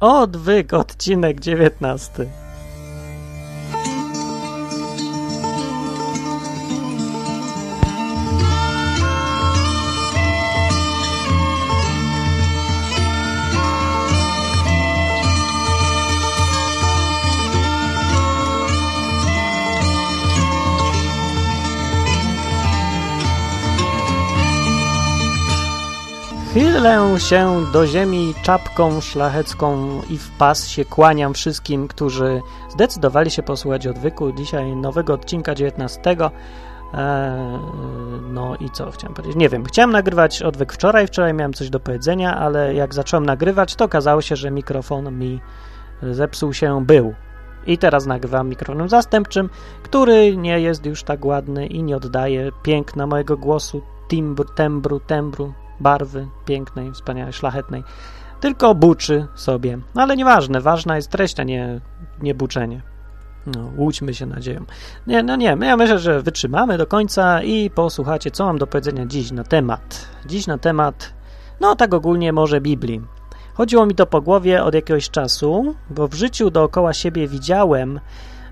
Odwyk, odcinek 19. Chylę się do ziemi czapką szlachecką i w pas się kłaniam wszystkim, którzy zdecydowali się posłuchać odwyku. Dzisiaj nowego odcinka 19. Eee, no i co chciałem powiedzieć? Nie wiem, chciałem nagrywać odwyk wczoraj, wczoraj miałem coś do powiedzenia, ale jak zacząłem nagrywać, to okazało się, że mikrofon mi zepsuł się był. I teraz nagrywam mikrofonem zastępczym, który nie jest już tak ładny i nie oddaje piękna mojego głosu, timbru, tembru, tembru, barwy pięknej, wspaniałej, szlachetnej, tylko buczy sobie. No ale nieważne, ważna jest treść, a nie, nie buczenie. No, łudźmy się nadzieją. Nie, no nie, ja myślę, że wytrzymamy do końca i posłuchacie, co mam do powiedzenia dziś na temat. Dziś na temat, no tak ogólnie może Biblii. Chodziło mi to po głowie od jakiegoś czasu, bo w życiu dookoła siebie widziałem,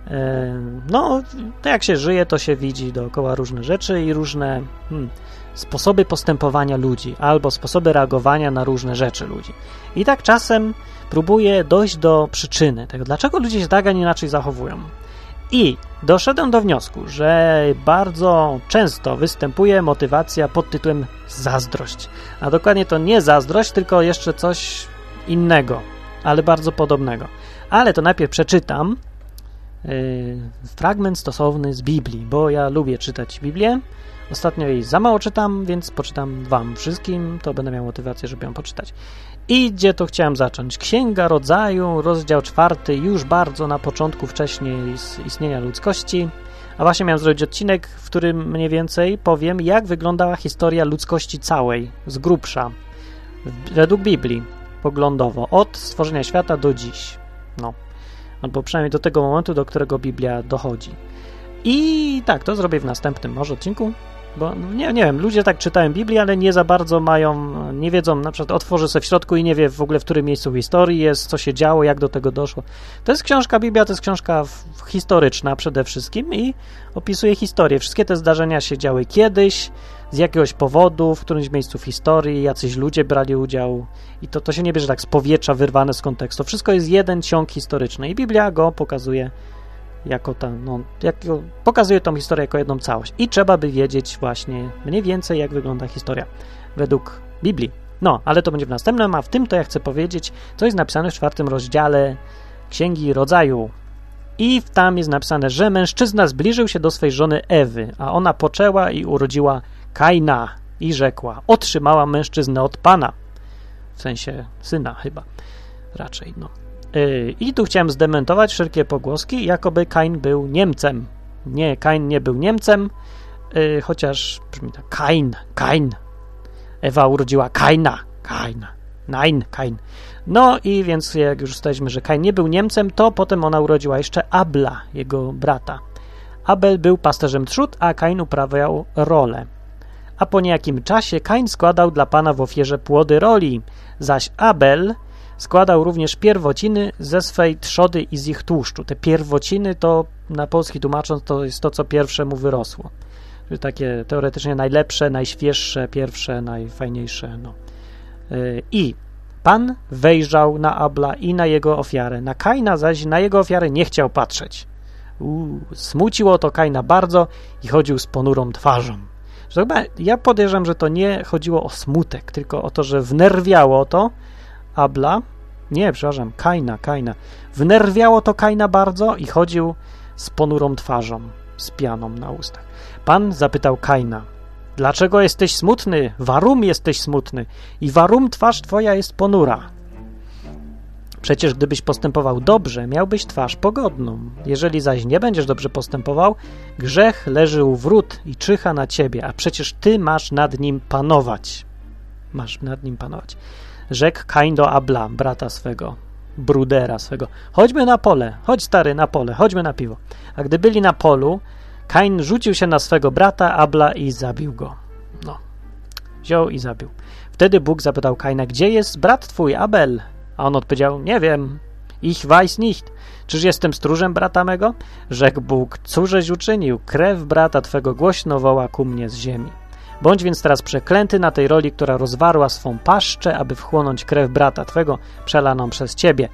e, no, jak się żyje, to się widzi dookoła różne rzeczy i różne hmm, sposoby postępowania ludzi albo sposoby reagowania na różne rzeczy ludzi. I tak czasem próbuję dojść do przyczyny tego, dlaczego ludzie się tak, a nie inaczej zachowują. I doszedłem do wniosku, że bardzo często występuje motywacja pod tytułem zazdrość. A dokładnie to nie zazdrość, tylko jeszcze coś innego, ale bardzo podobnego. Ale to najpierw przeczytam fragment stosowny z Biblii, bo ja lubię czytać Biblię Ostatnio jej za mało czytam, więc poczytam wam wszystkim, to będę miał motywację, żeby ją poczytać. I gdzie to chciałem zacząć? Księga Rodzaju, rozdział czwarty, już bardzo na początku wcześniej istnienia ludzkości. A właśnie miałem zrobić odcinek, w którym mniej więcej powiem, jak wyglądała historia ludzkości całej, z grubsza, według Biblii, poglądowo, od stworzenia świata do dziś. No, albo przynajmniej do tego momentu, do którego Biblia dochodzi. I tak, to zrobię w następnym może odcinku. Bo nie, nie wiem, ludzie tak czytają Biblię, ale nie za bardzo mają, nie wiedzą, na przykład otworzy sobie w środku i nie wie w ogóle, w którym miejscu historii jest, co się działo, jak do tego doszło. To jest książka, Biblia to jest książka historyczna przede wszystkim i opisuje historię. Wszystkie te zdarzenia się działy kiedyś, z jakiegoś powodu, w którymś miejscu w historii, jacyś ludzie brali udział i to, to się nie bierze tak z powietrza wyrwane z kontekstu. Wszystko jest jeden ciąg historyczny i Biblia go pokazuje jako ta, no, pokazuje tą historię jako jedną całość. I trzeba by wiedzieć właśnie mniej więcej, jak wygląda historia według Biblii. No, ale to będzie w następnym, a w tym to ja chcę powiedzieć, co jest napisane w czwartym rozdziale Księgi Rodzaju. I tam jest napisane, że mężczyzna zbliżył się do swej żony Ewy, a ona poczęła i urodziła Kaina i rzekła, otrzymała mężczyznę od Pana. W sensie syna chyba, raczej, no. Yy, I tu chciałem zdementować wszelkie pogłoski, jakoby Kain był Niemcem. Nie, Kain nie był Niemcem, yy, chociaż brzmi tak Kain, Kain. Ewa urodziła Kaina, Kaina, Nein, Kain. No i więc jak już ustaliliśmy, że Kain nie był Niemcem, to potem ona urodziła jeszcze Abla, jego brata. Abel był pasterzem trzód, a Kain uprawiał rolę. A po niejakim czasie Kain składał dla Pana w ofierze płody roli, zaś Abel Składał również pierwociny ze swej trzody i z ich tłuszczu. Te pierwociny to na polski tłumacząc to jest to, co pierwsze mu wyrosło. Czyli takie teoretycznie najlepsze, najświeższe, pierwsze, najfajniejsze. No. Y, I Pan wejrzał na Abla i na jego ofiarę. Na Kaina zaś na jego ofiarę nie chciał patrzeć. Smuciło to Kaina bardzo i chodził z ponurą twarzą. Ja podejrzewam, że to nie chodziło o smutek, tylko o to, że wnerwiało to, Abla, nie, przepraszam, Kaina, Kaina. Wnerwiało to Kaina bardzo i chodził z ponurą twarzą, z pianą na ustach. Pan zapytał Kaina, dlaczego jesteś smutny? Warum jesteś smutny? I warum twarz twoja jest ponura? Przecież gdybyś postępował dobrze, miałbyś twarz pogodną. Jeżeli zaś nie będziesz dobrze postępował, grzech leży u wrót i czyha na ciebie, a przecież ty masz nad nim panować. Masz nad nim panować rzekł Kain do Abla, brata swego, brudera swego, chodźmy na pole, chodź stary, na pole, chodźmy na piwo. A gdy byli na polu, Kain rzucił się na swego brata Abla i zabił go. No, wziął i zabił. Wtedy Bóg zapytał Kaina, gdzie jest brat twój, Abel? A on odpowiedział, nie wiem, ich weiß nicht. Czyż jestem stróżem brata mego? Rzekł Bóg, cóżeś uczynił? Krew brata twego głośno woła ku mnie z ziemi. Bądź więc teraz przeklęty na tej roli, która rozwarła swą paszczę, aby wchłonąć krew brata twego, przelaną przez ciebie.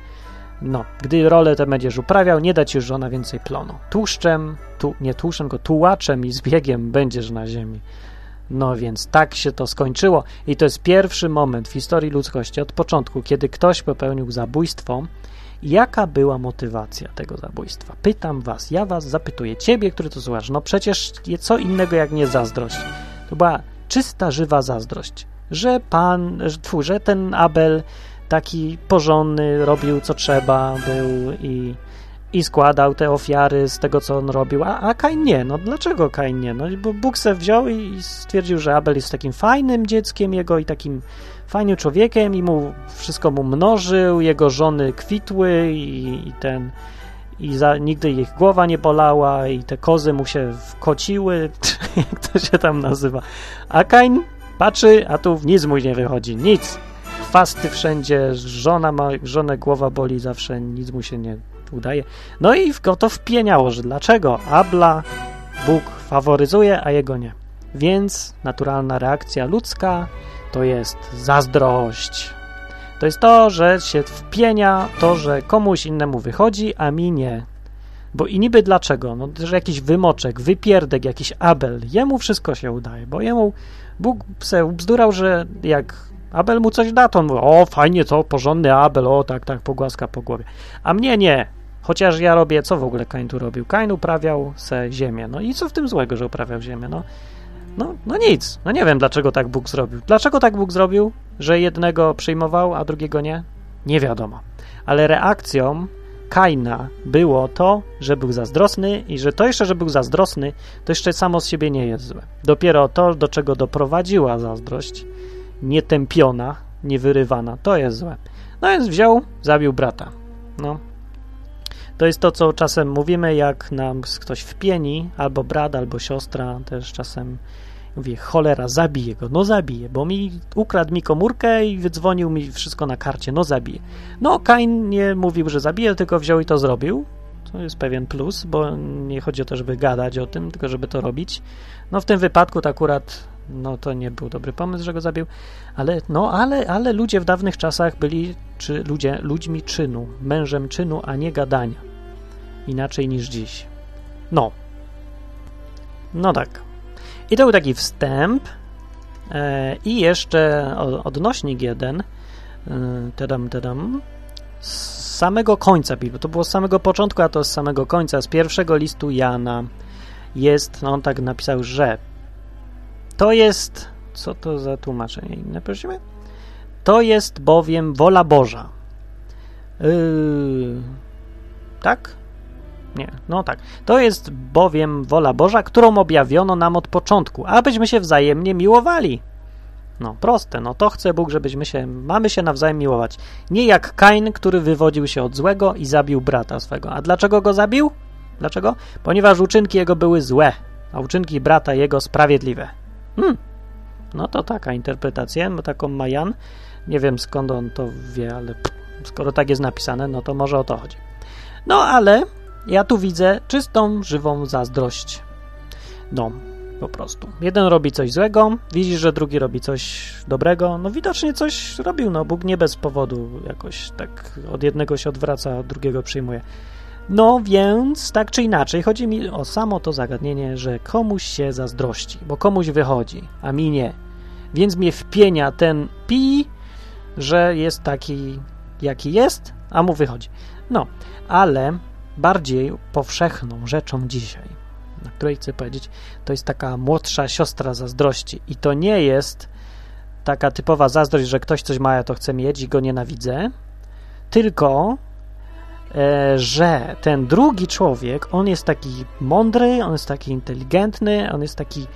No, gdy rolę tę będziesz uprawiał, nie da ci już żona więcej plonu. Tłuszczem, tu, nie tłuszczem, tylko tułaczem i zbiegiem będziesz na ziemi. No więc tak się to skończyło i to jest pierwszy moment w historii ludzkości od początku, kiedy ktoś popełnił zabójstwo. Jaka była motywacja tego zabójstwa? Pytam was, ja was zapytuję, ciebie, który to słuchasz, no przecież co innego jak nie zazdrość. To była czysta, żywa zazdrość, że pan, że, ten Abel taki porządny, robił co trzeba, był i, i składał te ofiary z tego, co on robił, a, a Kain nie. No dlaczego Kain nie? No bo Bóg se wziął i stwierdził, że Abel jest takim fajnym dzieckiem jego i takim fajnym człowiekiem i mu wszystko mu mnożył, jego żony kwitły i, i ten i za, nigdy ich głowa nie bolała i te kozy mu się wkociły, jak to się tam nazywa. A Kain patrzy, a tu nic mu nie wychodzi, nic chwasty wszędzie, żona ma, żonę głowa boli zawsze, nic mu się nie udaje. No i go to wpieniało, że dlaczego Abla Bóg faworyzuje, a jego nie. Więc naturalna reakcja ludzka to jest zazdrość. To jest to, że się wpienia to, że komuś innemu wychodzi, a mi nie. Bo i niby dlaczego? No, że jakiś wymoczek, wypierdek, jakiś Abel, jemu wszystko się udaje, bo jemu Bóg se bzdurał, że jak Abel mu coś da, to on mówi, o fajnie to, porządny Abel, o tak, tak, pogłaska po głowie. A mnie nie, chociaż ja robię, co w ogóle Kain tu robił? Kain uprawiał se ziemię, no i co w tym złego, że uprawiał ziemię, no? No, no nic, no nie wiem, dlaczego tak Bóg zrobił. Dlaczego tak Bóg zrobił, że jednego przyjmował, a drugiego nie? Nie wiadomo. Ale reakcją Kaina było to, że był zazdrosny i że to jeszcze, że był zazdrosny, to jeszcze samo z siebie nie jest złe. Dopiero to, do czego doprowadziła zazdrość, nietępiona, niewyrywana. To jest złe. No więc wziął, zabił brata. No. To jest to, co czasem mówimy, jak nam ktoś wpieni, albo brat, albo siostra, też czasem mówi, cholera, zabiję go, no zabiję, bo mi ukradł mi komórkę i wydzwonił mi wszystko na karcie, no zabiję. No, Kain nie mówił, że zabije, tylko wziął i to zrobił. To jest pewien plus, bo nie chodzi o to, żeby gadać o tym, tylko żeby to robić. No w tym wypadku to akurat no to nie był dobry pomysł, że go zabił, ale no, ale, ale ludzie w dawnych czasach byli czy ludzie, ludźmi czynu, mężem czynu, a nie gadania. Inaczej niż dziś. No. No tak. I to był taki wstęp e, i jeszcze odnośnik jeden e, tadam, tadam, z samego końca Biblii, to było z samego początku, a to z samego końca, z pierwszego listu Jana jest, no on tak napisał, że to jest, co to za tłumaczenie inne, prosimy? To jest bowiem wola Boża. Yy, tak? Nie, no tak. To jest bowiem wola Boża, którą objawiono nam od początku, abyśmy się wzajemnie miłowali. No, proste, no to chce Bóg, żebyśmy się, mamy się nawzajem miłować. Nie jak Kain, który wywodził się od złego i zabił brata swego. A dlaczego go zabił? Dlaczego? Ponieważ uczynki jego były złe, a uczynki brata jego sprawiedliwe. Hmm, no to taka interpretacja, taką ma Jan. Nie wiem skąd on to wie, ale skoro tak jest napisane, no to może o to chodzi. No ale ja tu widzę czystą, żywą zazdrość. No, po prostu. Jeden robi coś złego, widzi, że drugi robi coś dobrego. No widocznie coś robił, no Bóg nie bez powodu jakoś tak od jednego się odwraca, od drugiego przyjmuje. No więc, tak czy inaczej, chodzi mi o samo to zagadnienie, że komuś się zazdrości, bo komuś wychodzi, a mi nie. Więc mnie wpienia ten pi, że jest taki, jaki jest, a mu wychodzi. No, ale bardziej powszechną rzeczą dzisiaj, na której chcę powiedzieć, to jest taka młodsza siostra zazdrości. I to nie jest taka typowa zazdrość, że ktoś coś ma, ja to chcę mieć i go nienawidzę, tylko E, że ten drugi człowiek, on jest taki mądry, on jest taki inteligentny, on jest taki,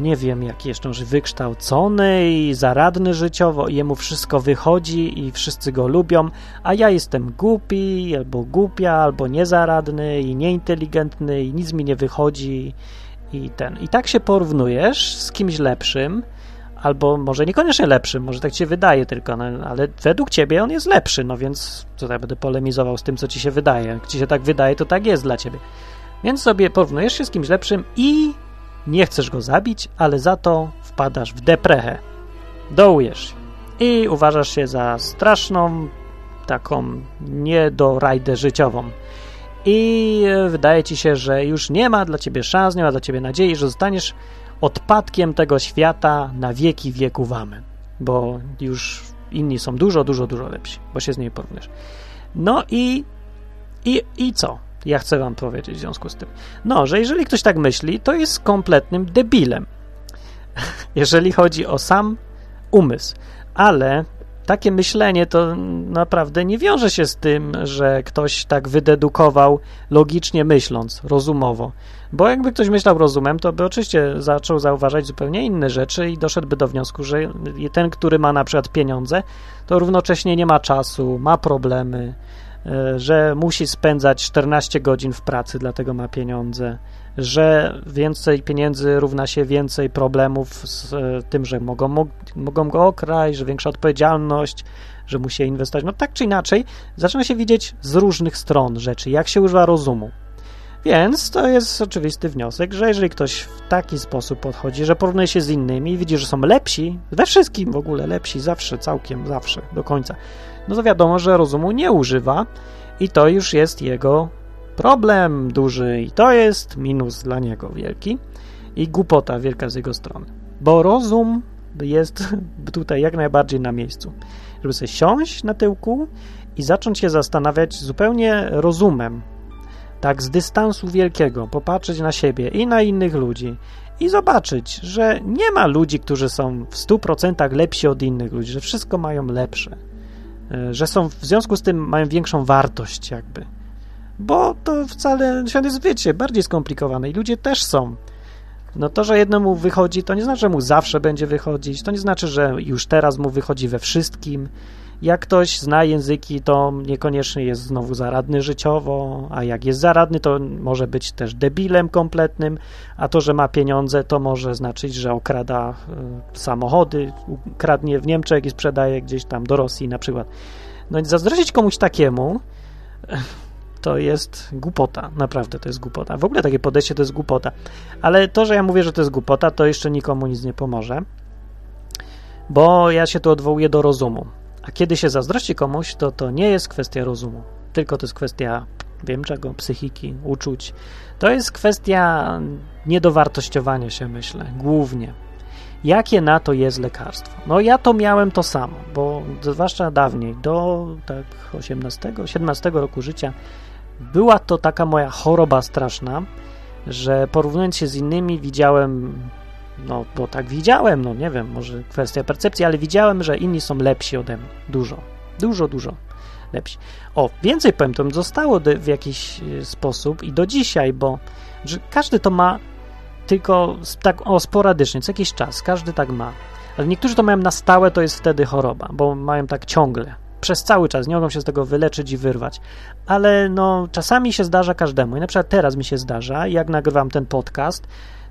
nie wiem, jak jeszcze wykształcony i zaradny życiowo, i jemu wszystko wychodzi i wszyscy go lubią, a ja jestem głupi, albo głupia, albo niezaradny i nieinteligentny i nic mi nie wychodzi i ten. I tak się porównujesz z kimś lepszym, albo może niekoniecznie lepszy, może tak ci się wydaje tylko, no, ale według ciebie on jest lepszy, no więc tutaj będę polemizował z tym, co ci się wydaje. Jak ci się tak wydaje, to tak jest dla ciebie. Więc sobie porównujesz się z kimś lepszym i nie chcesz go zabić, ale za to wpadasz w deprechę. Dołujesz się i uważasz się za straszną, taką niedorajdę życiową. I wydaje ci się, że już nie ma dla ciebie szans, nie ma dla ciebie nadziei, że zostaniesz odpadkiem tego świata na wieki wieków amen. Bo już inni są dużo, dużo, dużo lepsi, bo się z niej porównujesz. No i, i, i co? Ja chcę wam powiedzieć w związku z tym. No, że jeżeli ktoś tak myśli, to jest kompletnym debilem. jeżeli chodzi o sam umysł. Ale takie myślenie to naprawdę nie wiąże się z tym, że ktoś tak wydedukował logicznie myśląc, rozumowo. Bo jakby ktoś myślał rozumem, to by oczywiście zaczął zauważać zupełnie inne rzeczy i doszedłby do wniosku, że ten, który ma na przykład pieniądze, to równocześnie nie ma czasu, ma problemy, że musi spędzać 14 godzin w pracy, dlatego ma pieniądze, że więcej pieniędzy równa się więcej problemów z e, tym, że mogą, mogą go okraść, że większa odpowiedzialność, że musi inwestować. No tak czy inaczej, zaczyna się widzieć z różnych stron rzeczy, jak się używa rozumu. Więc to jest oczywisty wniosek, że jeżeli ktoś w taki sposób podchodzi, że porównuje się z innymi i widzi, że są lepsi, we wszystkim w ogóle lepsi, zawsze, całkiem, zawsze, do końca, no to wiadomo, że rozumu nie używa i to już jest jego problem duży i to jest minus dla niego wielki i głupota wielka z jego strony. Bo rozum jest tutaj jak najbardziej na miejscu. Żeby sobie siąść na tyłku i zacząć się zastanawiać zupełnie rozumem, tak z dystansu wielkiego, popatrzeć na siebie i na innych ludzi i zobaczyć, że nie ma ludzi, którzy są w 100% lepsi od innych ludzi, że wszystko mają lepsze, że są w związku z tym mają większą wartość jakby. Bo to wcale świat jest, wiecie, bardziej skomplikowany i ludzie też są. No to, że jednemu wychodzi, to nie znaczy, że mu zawsze będzie wychodzić, to nie znaczy, że już teraz mu wychodzi we wszystkim. Jak ktoś zna języki, to niekoniecznie jest znowu zaradny życiowo, a jak jest zaradny, to może być też debilem kompletnym, a to, że ma pieniądze, to może znaczyć, że okrada y, samochody, kradnie w Niemczech i sprzedaje gdzieś tam do Rosji na przykład. No i zazdrościć komuś takiemu to jest głupota, naprawdę to jest głupota. W ogóle takie podejście to jest głupota. Ale to, że ja mówię, że to jest głupota, to jeszcze nikomu nic nie pomoże, bo ja się tu odwołuję do rozumu. A kiedy się zazdrości komuś, to to nie jest kwestia rozumu, tylko to jest kwestia, wiem czego, psychiki, uczuć. To jest kwestia niedowartościowania się, myślę, głównie. Jakie na to jest lekarstwo? No ja to miałem to samo, bo zwłaszcza dawniej, do tak 18, 17 roku życia, była to taka moja choroba straszna, że porównując się z innymi widziałem no bo tak widziałem, no nie wiem, może kwestia percepcji, ale widziałem, że inni są lepsi ode mnie. Dużo, dużo, dużo lepsi. O, więcej powiem, to zostało w jakiś e, sposób i do dzisiaj, bo każdy to ma tylko tak o sporadycznie, co jakiś czas, każdy tak ma. Ale niektórzy to mają na stałe, to jest wtedy choroba, bo mają tak ciągle, przez cały czas, nie mogą się z tego wyleczyć i wyrwać. Ale no, czasami się zdarza każdemu. I na przykład teraz mi się zdarza, jak nagrywam ten podcast,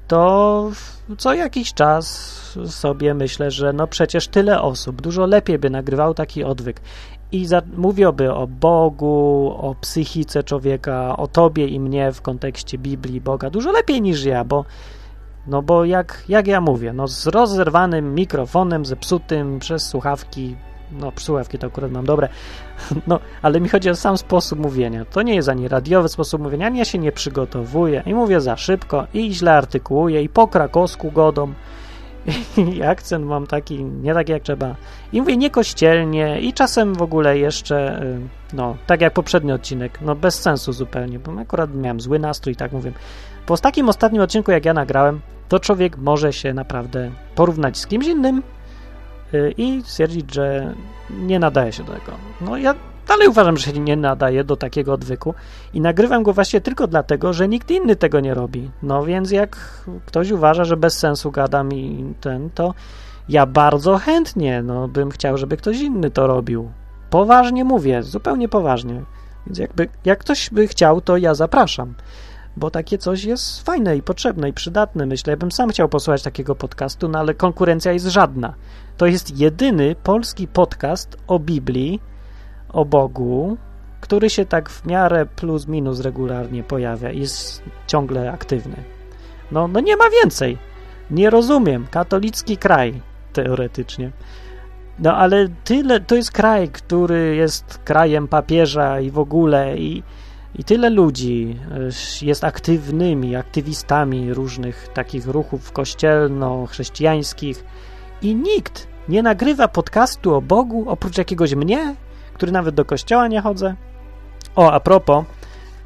to co jakiś czas sobie myślę, że no przecież tyle osób, dużo lepiej by nagrywał taki odwyk. I za, mówiłby o Bogu, o psychice człowieka, o tobie i mnie w kontekście Biblii, Boga, dużo lepiej niż ja, bo no bo jak, jak ja mówię, no z rozerwanym mikrofonem, zepsutym przez słuchawki, no słuchawki to akurat mam dobre, no ale mi chodzi o sam sposób mówienia. To nie jest ani radiowy sposób mówienia, ani ja się nie przygotowuję i mówię za szybko i źle artykułuję i po krakowsku godą i akcent mam taki, nie taki jak trzeba. I mówię niekościelnie i czasem w ogóle jeszcze, y, no, tak jak poprzedni odcinek, no bez sensu zupełnie, bo akurat miałem zły nastrój, tak mówię. Po takim ostatnim odcinku, jak ja nagrałem, to człowiek może się naprawdę porównać z kimś innym, i stwierdzić, że nie nadaje się do tego. No ja dalej uważam, że się nie nadaje do takiego odwyku i nagrywam go właśnie tylko dlatego, że nikt inny tego nie robi. No więc jak ktoś uważa, że bez sensu gadam i ten, to ja bardzo chętnie, no bym chciał, żeby ktoś inny to robił. Poważnie mówię, zupełnie poważnie. Więc jakby, jak ktoś by chciał, to ja zapraszam. bo takie coś jest fajne i potrzebne i przydatne. Myślę, ja bym sam chciał posłuchać takiego podcastu, no ale konkurencja jest żadna. To jest jedyny polski podcast o Biblii, o Bogu, który się tak w miarę plus minus regularnie pojawia i jest ciągle aktywny. No, no nie ma więcej. Nie rozumiem. Katolicki kraj, teoretycznie. No ale tyle, to jest kraj, który jest krajem papieża i w ogóle i, i tyle ludzi y, jest aktywnymi, aktywistami różnych takich ruchów kościelno-chrześcijańskich i nikt nie nagrywa podcastu o Bogu oprócz jakiegoś mnie, który nawet do kościoła nie chodzę. O, a propos,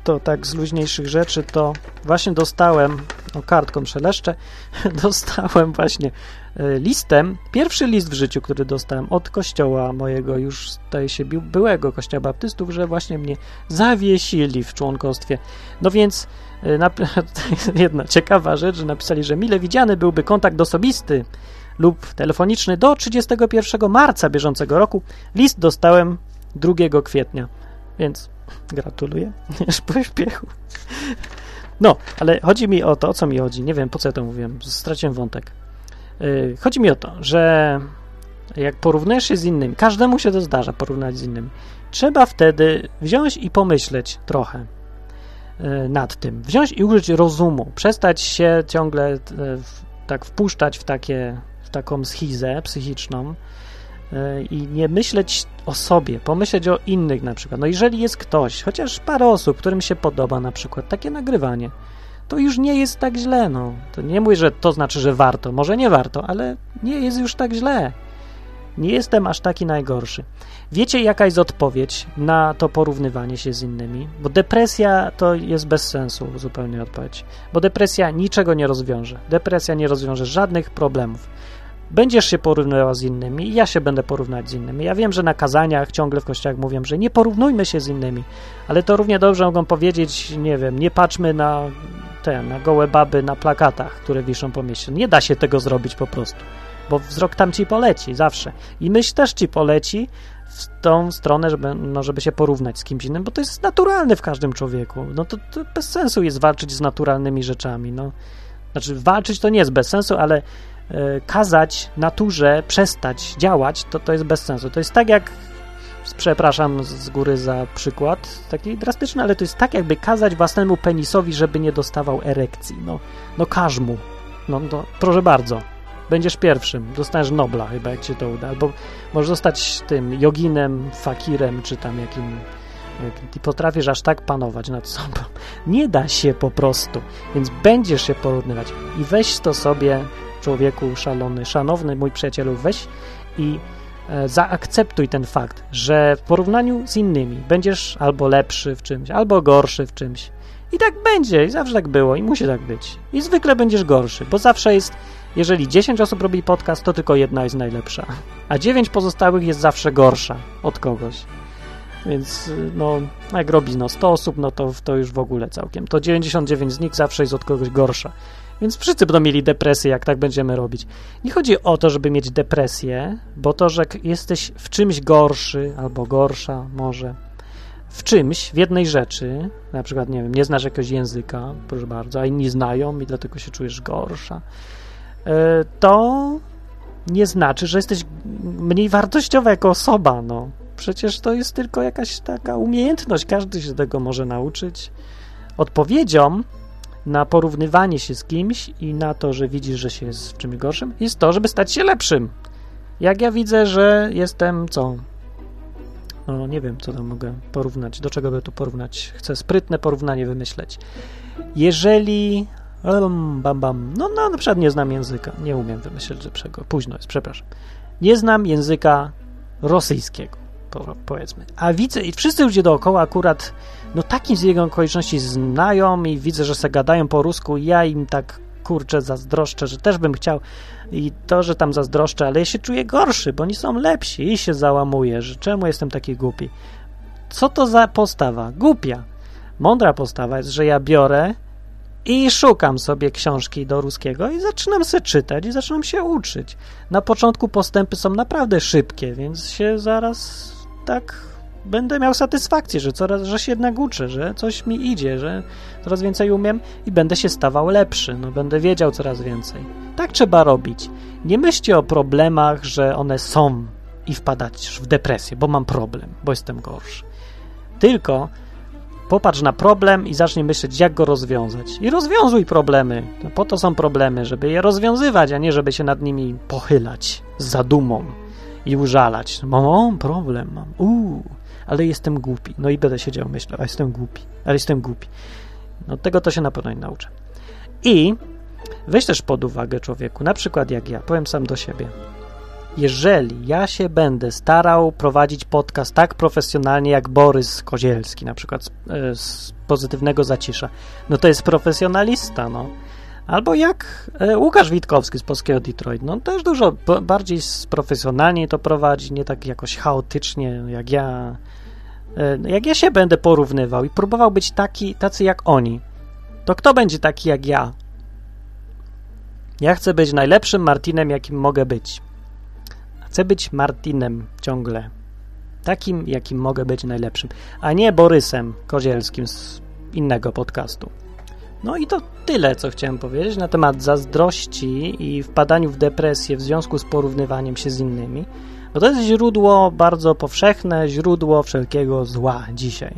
to tak z luźniejszych rzeczy, to właśnie dostałem, o kartką szeleszczę, dostałem właśnie e, listem, pierwszy list w życiu, który dostałem od kościoła mojego, już staje się byłego kościoła baptystów, że właśnie mnie zawiesili w członkostwie. No więc e, jedna ciekawa rzecz, że napisali, że mile widziany byłby kontakt osobisty lub telefoniczny do 31 marca bieżącego roku. List dostałem 2 kwietnia, więc Gratuluję. Pośpiechu. No, ale chodzi mi o to, o co mi chodzi. Nie wiem, po co ja to mówiłem. Straciłem wątek. Yy, chodzi mi o to, że jak porównujesz się z innymi, każdemu się to zdarza porównać z innymi, trzeba wtedy wziąć i pomyśleć trochę yy, nad tym. Wziąć i użyć rozumu. Przestać się ciągle yy, tak wpuszczać w, takie, taką schizę psychiczną, i nie myśleć o sobie, pomyśleć o innych na przykład. No jeżeli jest ktoś, chociaż parę osób, którym się podoba na przykład takie nagrywanie, to już nie jest tak źle, no. To nie mówię, że to znaczy, że warto. Może nie warto, ale nie jest już tak źle. Nie jestem aż taki najgorszy. Wiecie, jaka jest odpowiedź na to porównywanie się z innymi? Bo depresja to jest bez sensu zupełnie odpowiedź. Bo depresja niczego nie rozwiąże. Depresja nie rozwiąże żadnych problemów będziesz się porównywał z innymi ja się będę porównać z innymi. Ja wiem, że na kazaniach ciągle w kościołach mówią, że nie porównujmy się z innymi, ale to równie dobrze mogą powiedzieć, nie wiem, nie patrzmy na te, na gołe baby na plakatach, które wiszą po mieście. Nie da się tego zrobić po prostu, bo wzrok tam ci poleci zawsze. I myśl też ci poleci w tą stronę, żeby, no, żeby się porównać z kimś innym, bo to jest naturalne w każdym człowieku. No to, to bez sensu jest walczyć z naturalnymi rzeczami. No. Znaczy, walczyć to nie jest bez sensu, ale kazać naturze przestać działać, to to jest bez sensu. To jest tak jak, przepraszam z góry za przykład taki drastyczny, ale to jest tak jakby kazać własnemu penisowi, żeby nie dostawał erekcji. No, no każ mu. No, no proszę bardzo. Będziesz pierwszym. Dostaniesz Nobla chyba, jak ci to uda. Albo możesz zostać tym joginem, fakirem, czy tam jakim ty potrafisz aż tak panować nad sobą. Nie da się po prostu, więc będziesz się porównywać i weź to sobie człowieku szalony, szanowny mój przyjacielu, weź i e, zaakceptuj ten fakt, że w porównaniu z innymi będziesz albo lepszy w czymś, albo gorszy w czymś. I tak będzie, i zawsze tak było, i musi tak być. I zwykle będziesz gorszy, bo zawsze jest, jeżeli 10 osób robi podcast, to tylko jedna jest najlepsza, a 9 pozostałych jest zawsze gorsza od kogoś. Więc, no, jak robi no 100 osób, no to, to już w ogóle całkiem. To 99 z nich zawsze jest od kogoś gorsza. Więc wszyscy będą mieli depresję, jak tak będziemy robić. Nie chodzi o to, żeby mieć depresję, bo to, że jesteś w czymś gorszy albo gorsza może, w czymś, w jednej rzeczy, na przykład, nie wiem, nie znasz jakiegoś języka, proszę bardzo, a inni znają i dlatego się czujesz gorsza, e, to nie znaczy, że jesteś mniej wartościowa jako osoba, no. Przecież to jest tylko jakaś taka umiejętność, każdy się tego może nauczyć. Odpowiedzią na porównywanie się z kimś i na to, że widzisz, że się jest w czymś gorszym, jest to, żeby stać się lepszym. Jak ja widzę, że jestem co? No nie wiem, co tam mogę porównać, do czego by tu porównać. Chcę sprytne porównanie wymyśleć. Jeżeli bam, bam, no, no na przykład nie znam języka, nie umiem wymyśleć lepszego, późno jest, przepraszam. Nie znam języka rosyjskiego, powiedzmy. A widzę, i wszyscy ludzie dookoła akurat no takim z jego okoliczności znają i widzę, że se gadają po rusku ja im tak kurczę zazdroszczę, że też bym chciał i to, że tam zazdroszczę, ale ja się czuję gorszy, bo oni są lepsi i się załamuję, że czemu jestem taki głupi. Co to za postawa? Głupia. Mądra postawa jest, że ja biorę i szukam sobie książki do ruskiego i zaczynam się czytać i zaczynam się uczyć. Na początku postępy są naprawdę szybkie, więc się zaraz tak będę miał satysfakcję, że coraz, że się jednak uczę, że coś mi idzie, że coraz więcej umiem i będę się stawał lepszy, no będę wiedział coraz więcej. Tak trzeba robić. Nie myślcie o problemach, że one są i wpadać w depresję, bo mam problem, bo jestem gorszy. Tylko popatrz na problem i zacznij myśleć, jak go rozwiązać. I rozwiązuj problemy. No po to są problemy, żeby je rozwiązywać, a nie żeby się nad nimi pochylać z zadumą i użalać. Mam problem, mam. Uuu, ale jestem głupi. No i będę siedział myślał, a jestem głupi, ale jestem głupi. No tego to się na pewno nie nauczę. I weź też pod uwagę człowieku, na przykład jak ja, powiem sam do siebie. Jeżeli ja się będę starał prowadzić podcast tak profesjonalnie jak Borys Kozielski, na przykład z, e, z pozytywnego zacisza, no to jest profesjonalista, no. Albo jak e, Łukasz Witkowski z polskiego Detroit, no też dużo bardziej profesjonalnie to prowadzi, nie tak jakoś chaotycznie jak ja. E, jak ja się będę porównywał i próbował być taki, tacy jak oni, to kto będzie taki jak ja? Ja chcę być najlepszym Martinem, jakim mogę być. Chcę być Martinem ciągle. Takim, jakim mogę być najlepszym. A nie Borysem Kozielskim z innego podcastu. No i to tyle, co chciałem powiedzieć na temat zazdrości i wpadaniu w depresję w związku z porównywaniem się z innymi, bo to jest źródło bardzo powszechne, źródło wszelkiego zła dzisiaj.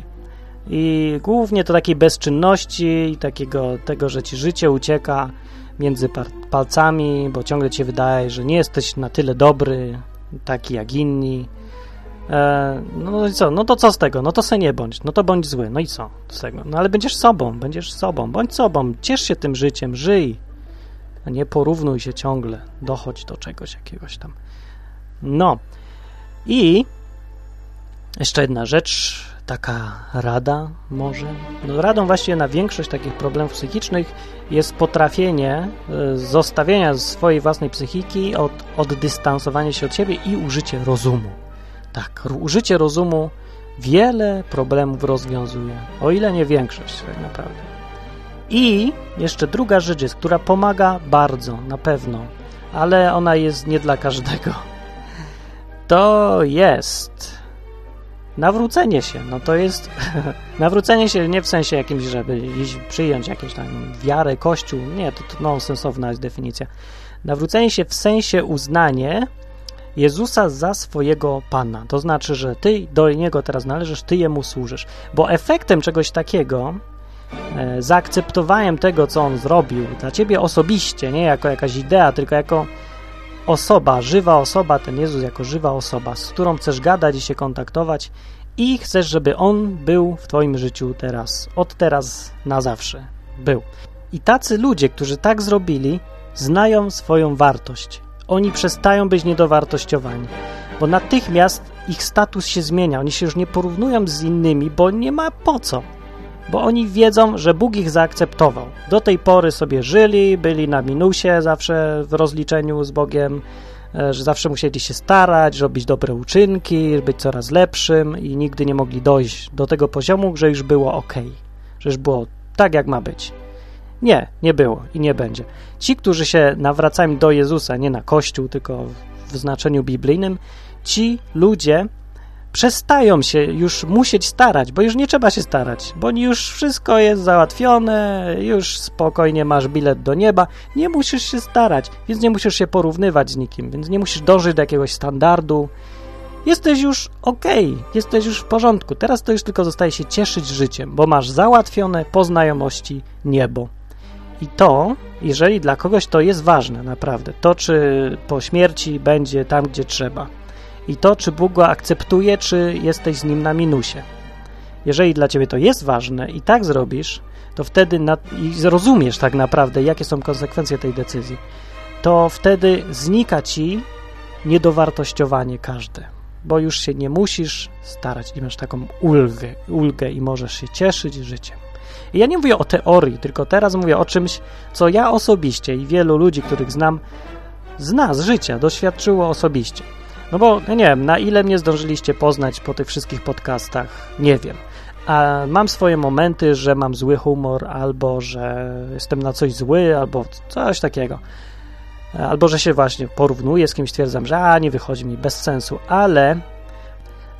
I głównie to takiej bezczynności i takiego tego, że ci życie ucieka między palcami, bo ciągle ci się wydaje, że nie jesteś na tyle dobry, taki jak inni. E, no i co? No to co z tego? No to se nie bądź. No to bądź zły. No i co z tego? No ale będziesz sobą, będziesz sobą. Bądź sobą. Ciesz się tym życiem, żyj. A nie porównuj się ciągle. Dochodź do czegoś jakiegoś tam. No. I jeszcze jedna rzecz, taka rada może. No, radą właśnie na większość takich problemów psychicznych jest potrafienie y, zostawienia swojej własnej psychiki od oddystansowania się od siebie i użycie rozumu. Tak, użycie rozumu wiele problemów rozwiązuje, o ile nie większość tak naprawdę. I jeszcze druga rzecz jest, która pomaga bardzo, na pewno, ale ona jest nie dla każdego. To jest nawrócenie się. No to jest nawrócenie się nie w sensie jakimś, żeby przyjąć jakąś tam wiarę, kościół. Nie, to, to nonsensowna jest definicja. Nawrócenie się w sensie uznanie Jezusa za swojego Pana. To znaczy, że ty do Niego teraz należysz, ty Jemu służysz. Bo efektem czegoś takiego, e, zaakceptowaniem tego, co On zrobił dla ciebie osobiście, nie jako jakaś idea, tylko jako osoba, żywa osoba, ten Jezus jako żywa osoba, z którą chcesz gadać i się kontaktować i chcesz, żeby On był w twoim życiu teraz, od teraz na zawsze. Był. I tacy ludzie, którzy tak zrobili, znają swoją wartość oni przestają być niedowartościowani, bo natychmiast ich status się zmienia. Oni się już nie porównują z innymi, bo nie ma po co. Bo oni wiedzą, że Bóg ich zaakceptował. Do tej pory sobie żyli, byli na minusie zawsze w rozliczeniu z Bogiem, e, że zawsze musieli się starać, robić dobre uczynki, być coraz lepszym i nigdy nie mogli dojść do tego poziomu, że już było ok, że już było tak, jak ma być. Nie, nie było i nie będzie. Ci, którzy się nawracają do Jezusa, nie na Kościół, tylko w znaczeniu biblijnym, ci ludzie przestają się już musieć starać, bo już nie trzeba się starać, bo już wszystko jest załatwione, już spokojnie masz bilet do nieba, nie musisz się starać, więc nie musisz się porównywać z nikim, więc nie musisz dążyć do jakiegoś standardu. Jesteś już ok, jesteś już w porządku. Teraz to już tylko zostaje się cieszyć życiem, bo masz załatwione po znajomości niebo. I to, jeżeli dla kogoś to jest ważne, naprawdę, to czy po śmierci będzie tam, gdzie trzeba, i to, czy Bóg go akceptuje, czy jesteś z nim na minusie. Jeżeli dla ciebie to jest ważne i tak zrobisz, to wtedy na, i zrozumiesz tak naprawdę, jakie są konsekwencje tej decyzji, to wtedy znika ci niedowartościowanie każde, bo już się nie musisz starać i masz taką ulgę, ulgę i możesz się cieszyć życiem. Ja nie mówię o teorii, tylko teraz mówię o czymś, co ja osobiście i wielu ludzi, których znam, zna z życia, doświadczyło osobiście. No bo nie wiem, na ile mnie zdążyliście poznać po tych wszystkich podcastach, nie wiem. A mam swoje momenty, że mam zły humor, albo że jestem na coś zły, albo coś takiego. Albo że się właśnie porównuję z kimś, stwierdzam, że a nie wychodzi mi bez sensu, ale,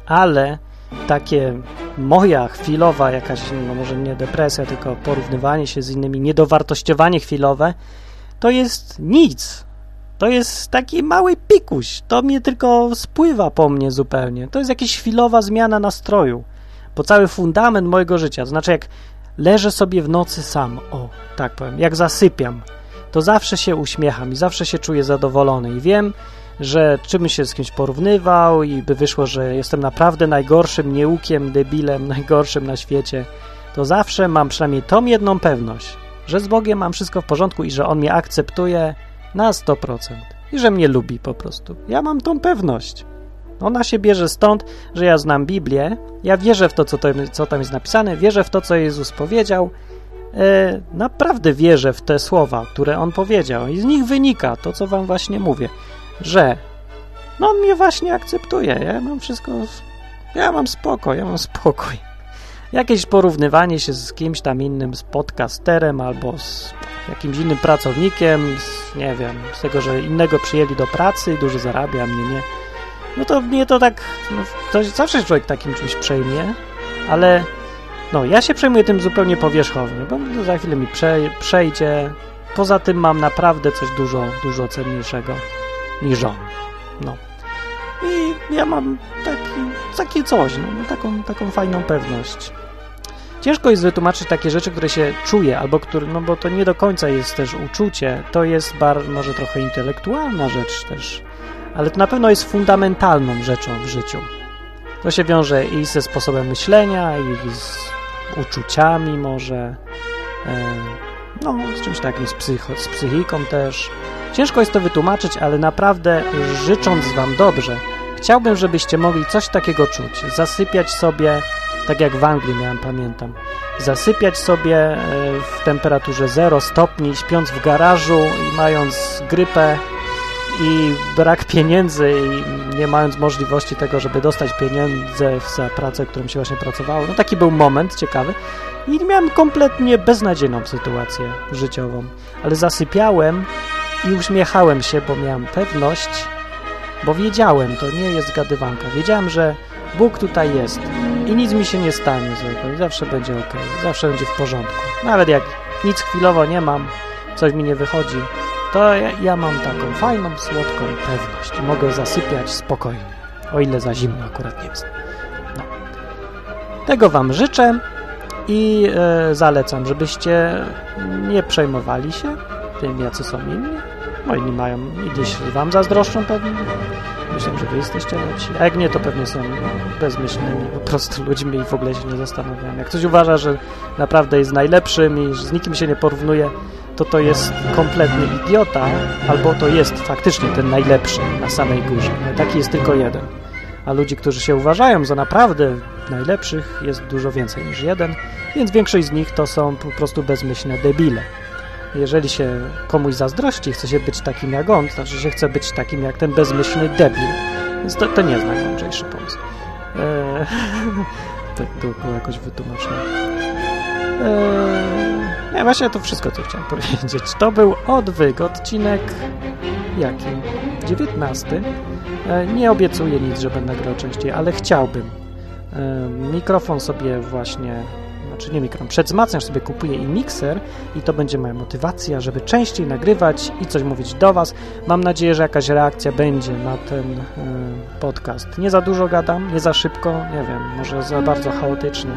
ale takie moja chwilowa jakaś, no może nie depresja, tylko porównywanie się z innymi, niedowartościowanie chwilowe, to jest nic. To jest taki mały pikuś. To mnie tylko spływa po mnie zupełnie. To jest jakaś chwilowa zmiana nastroju. Bo cały fundament mojego życia, to znaczy jak leżę sobie w nocy sam, o, tak powiem, jak zasypiam, to zawsze się uśmiecham i zawsze się czuję zadowolony i wiem, że czym się z kimś porównywał i by wyszło, że jestem naprawdę najgorszym nieukiem, debilem, najgorszym na świecie, to zawsze mam przynajmniej tą jedną pewność, że z Bogiem mam wszystko w porządku i że On mnie akceptuje na 100% i że mnie lubi po prostu. Ja mam tą pewność. Ona się bierze stąd, że ja znam Biblię, ja wierzę w to, co, to, co tam jest napisane, wierzę w to, co Jezus powiedział, e, naprawdę wierzę w te słowa, które On powiedział i z nich wynika to, co wam właśnie mówię, że no on mnie właśnie akceptuje, ja mam wszystko, ja mam spokój, ja mam spokój. Jakieś porównywanie się z kimś tam innym, z podcasterem albo z jakimś innym pracownikiem, z, nie wiem, z tego, że innego przyjęli do pracy i dużo zarabia, a mnie nie. No to mnie to tak, no, to zawsze człowiek takim czymś przejmie, ale no, ja się przejmuję tym zupełnie powierzchownie, bo za chwilę mi prze, przejdzie. Poza tym mam naprawdę coś dużo, dużo cenniejszego niż on. No. I ja mam taki, takie coś, no, taką, taką fajną pewność. Ciężko jest wytłumaczyć takie rzeczy, które się czuje, albo które, no bo to nie do końca jest też uczucie, to jest bar, może trochę intelektualna rzecz też, ale to na pewno jest fundamentalną rzeczą w życiu. To się wiąże i ze sposobem myślenia, i z uczuciami może, e, no z czymś takim, z, psycho, z psychiką też. Ciężko jest to wytłumaczyć, ale naprawdę życząc Wam dobrze, chciałbym, żebyście mogli coś takiego czuć, zasypiać sobie tak jak w Anglii miałem, pamiętam. Zasypiać sobie e, w temperaturze 0 stopni, śpiąc w garażu i mając grypę i brak pieniędzy i nie mając możliwości tego, żeby dostać pieniądze za pracę, którą się właśnie pracowało. No taki był moment ciekawy i miałem kompletnie beznadziejną sytuację życiową, ale zasypiałem i uśmiechałem się, bo miałem pewność, bo wiedziałem, to nie jest gadywanka, wiedziałem, że Bóg tutaj jest i nic mi się nie stanie złego i zawsze będzie ok, zawsze będzie w porządku. Nawet jak nic chwilowo nie mam, coś mi nie wychodzi, to ja, ja mam taką fajną, słodką pewność mogę zasypiać spokojnie, o ile za zimno akurat nie jest. No. Tego Wam życzę i e, zalecam, żebyście nie przejmowali się tym, jacy są inni. No inni mają, gdzieś Wam zazdroszczą pewnie, Myślę, że wy jesteście lepsi. A jak nie, to pewnie są bezmyślnymi po prostu ludźmi i w ogóle się nie zastanawiają. Jak ktoś uważa, że naprawdę jest najlepszym i że z nikim się nie porównuje, to to jest kompletny idiota, albo to jest faktycznie ten najlepszy na samej górze. Taki jest tylko jeden. A ludzi, którzy się uważają za naprawdę najlepszych, jest dużo więcej niż jeden, więc większość z nich to są po prostu bezmyślne debile jeżeli się komuś zazdrości, chce się być takim jak on, to znaczy, że chce być takim jak ten bezmyślny debil, więc to, to nie jest najmądrzejszy pomysł. Eee, tak było jakoś wytłumaczone. Eee, nie, właśnie to wszystko, co chciałem powiedzieć. To był odwyk, odcinek jaki? 19. Eee, nie obiecuję nic, że będę grał częściej, ale chciałbym. Eee, mikrofon sobie właśnie znaczy nie mikron, przedzmacniacz sobie kupuję i mikser i to będzie moja motywacja, żeby częściej nagrywać i coś mówić do Was. Mam nadzieję, że jakaś reakcja będzie na ten y, podcast. Nie za dużo gadam, nie za szybko, nie wiem, może za bardzo chaotycznie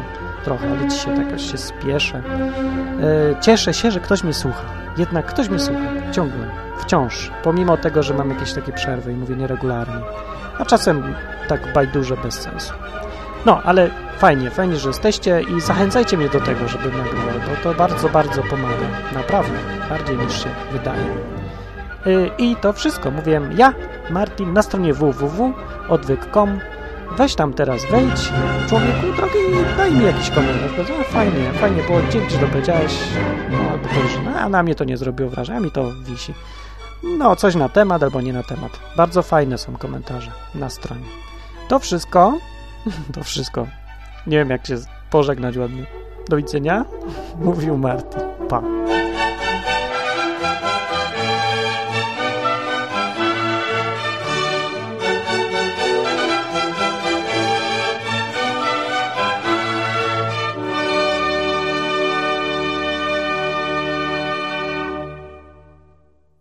trochę, ale dzisiaj tak się spieszę. Y, cieszę się, że ktoś mnie słucha. Jednak ktoś mnie słucha, ciągle, wciąż, pomimo tego, że mam jakieś takie przerwy i mówię nieregularnie. A czasem tak bajdurze bez sensu. No, ale fajnie, fajnie, że jesteście i zachęcajcie mnie do tego, żebym nagrywał, bo to bardzo, bardzo pomaga. Naprawdę, bardziej niż się wydaje. Y, I to wszystko. Mówiłem ja, Martin, na stronie www.odwyk.com Weź tam teraz, wejdź, człowieku drogi daj mi jakiś komentarz. No, fajnie, fajnie było, dzięki, że to powiedziałeś. No, albo to, że no, a na mnie to nie zrobiło wrażenia, mi to wisi. No, coś na temat albo nie na temat. Bardzo fajne są komentarze na stronie. To wszystko. To wszystko. Nie wiem, jak się pożegnać ładnie. Do widzenia. Mówił Marty. Pa.